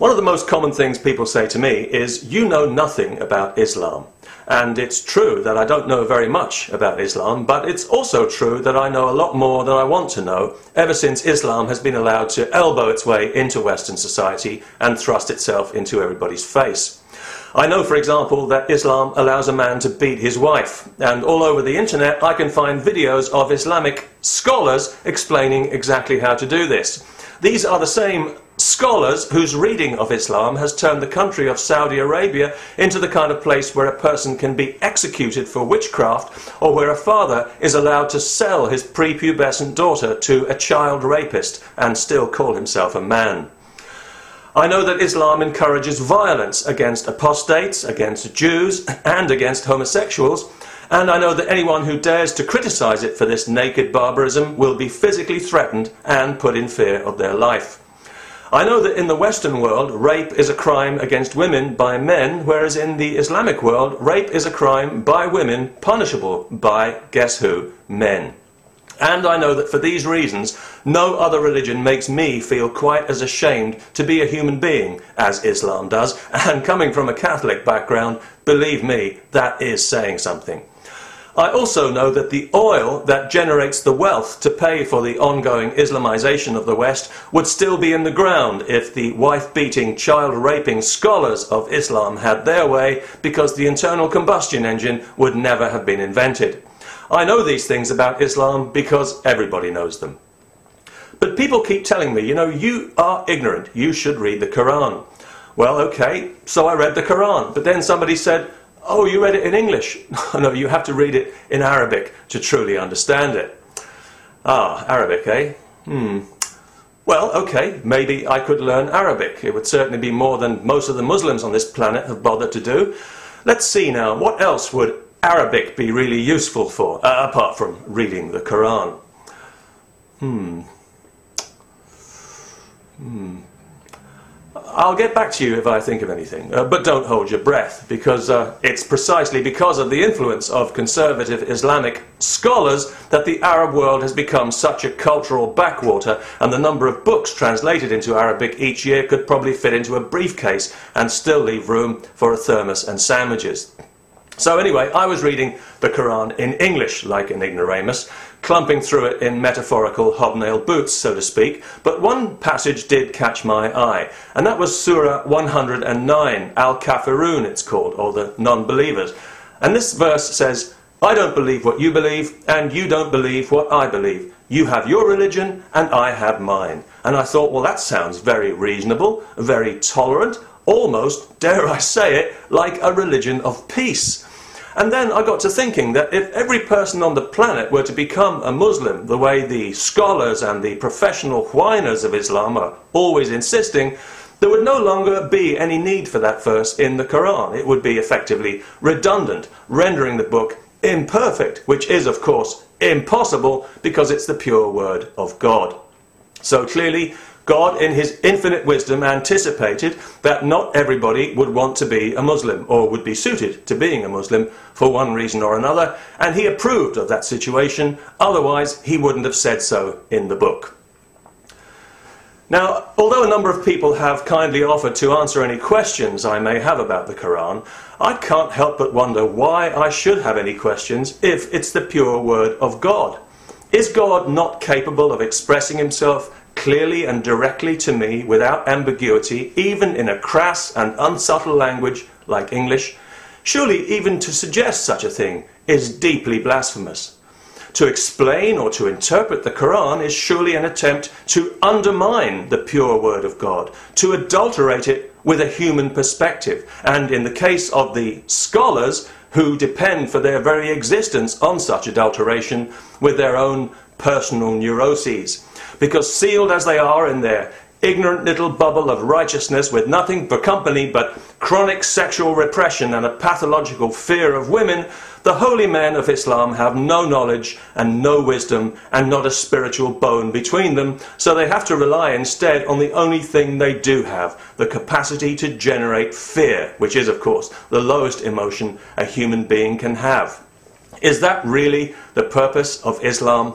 One of the most common things people say to me is, You know nothing about Islam. And it's true that I don't know very much about Islam, but it's also true that I know a lot more than I want to know ever since Islam has been allowed to elbow its way into Western society and thrust itself into everybody's face. I know, for example, that Islam allows a man to beat his wife, and all over the internet I can find videos of Islamic scholars explaining exactly how to do this. These are the same scholars whose reading of Islam has turned the country of Saudi Arabia into the kind of place where a person can be executed for witchcraft or where a father is allowed to sell his prepubescent daughter to a child rapist and still call himself a man. I know that Islam encourages violence against apostates, against Jews, and against homosexuals, and I know that anyone who dares to criticize it for this naked barbarism will be physically threatened and put in fear of their life. I know that in the Western world, rape is a crime against women by men, whereas in the Islamic world, rape is a crime by women punishable by, guess who, men. And I know that for these reasons, no other religion makes me feel quite as ashamed to be a human being as Islam does. And coming from a Catholic background, believe me, that is saying something. I also know that the oil that generates the wealth to pay for the ongoing Islamization of the West would still be in the ground if the wife beating, child raping scholars of Islam had their way, because the internal combustion engine would never have been invented. I know these things about Islam because everybody knows them. But people keep telling me, you know, you are ignorant, you should read the Quran. Well, okay, so I read the Quran, but then somebody said, Oh, you read it in English? no, you have to read it in Arabic to truly understand it. Ah, Arabic, eh? Hmm. Well, okay, maybe I could learn Arabic. It would certainly be more than most of the Muslims on this planet have bothered to do. Let's see now, what else would Arabic be really useful for, uh, apart from reading the Quran? Hmm. Hmm. I'll get back to you if I think of anything, uh, but don't hold your breath, because uh, it's precisely because of the influence of conservative Islamic scholars that the Arab world has become such a cultural backwater, and the number of books translated into Arabic each year could probably fit into a briefcase and still leave room for a thermos and sandwiches. So, anyway, I was reading the Quran in English, like an ignoramus, clumping through it in metaphorical hobnail boots, so to speak, but one passage did catch my eye, and that was Surah 109, Al Kafirun it's called, or the non believers. And this verse says, I don't believe what you believe, and you don't believe what I believe. You have your religion, and I have mine. And I thought, well, that sounds very reasonable, very tolerant, almost, dare I say it, like a religion of peace. And then I got to thinking that if every person on the planet were to become a Muslim, the way the scholars and the professional whiners of Islam are always insisting, there would no longer be any need for that verse in the Quran. It would be effectively redundant, rendering the book imperfect, which is, of course, impossible because it's the pure word of God. So clearly, God, in his infinite wisdom, anticipated that not everybody would want to be a Muslim or would be suited to being a Muslim for one reason or another, and he approved of that situation, otherwise, he wouldn't have said so in the book. Now, although a number of people have kindly offered to answer any questions I may have about the Quran, I can't help but wonder why I should have any questions if it's the pure word of God. Is God not capable of expressing himself clearly and directly to me without ambiguity, even in a crass and unsubtle language like English, surely even to suggest such a thing is deeply blasphemous. To explain or to interpret the Quran is surely an attempt to undermine the pure word of God, to adulterate it with a human perspective, and in the case of the scholars who depend for their very existence on such adulteration with their own personal neuroses because sealed as they are in their ignorant little bubble of righteousness with nothing for company but chronic sexual repression and a pathological fear of women, the holy men of Islam have no knowledge and no wisdom and not a spiritual bone between them, so they have to rely instead on the only thing they do have the capacity to generate fear, which is, of course, the lowest emotion a human being can have. Is that really the purpose of Islam?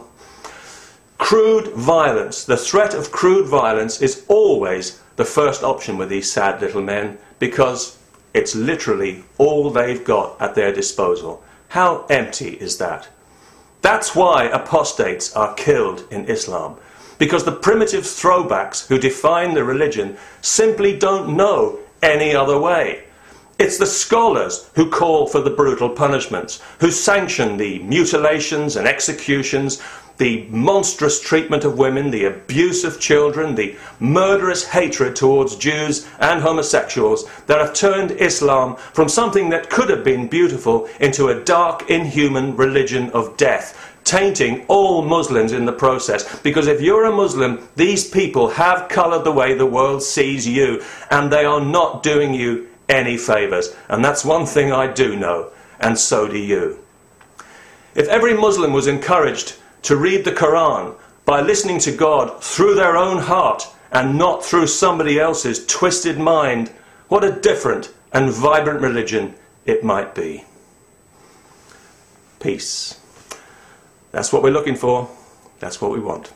Crude violence, the threat of crude violence is always the first option with these sad little men because it's literally all they've got at their disposal. How empty is that? That's why apostates are killed in Islam. Because the primitive throwbacks who define the religion simply don't know any other way. It's the scholars who call for the brutal punishments, who sanction the mutilations and executions, the monstrous treatment of women, the abuse of children, the murderous hatred towards Jews and homosexuals that have turned Islam from something that could have been beautiful into a dark, inhuman religion of death, tainting all Muslims in the process. Because if you're a Muslim, these people have coloured the way the world sees you, and they are not doing you any favours. And that's one thing I do know, and so do you. If every Muslim was encouraged to read the Quran by listening to God through their own heart and not through somebody else's twisted mind, what a different and vibrant religion it might be. Peace. That's what we're looking for. That's what we want.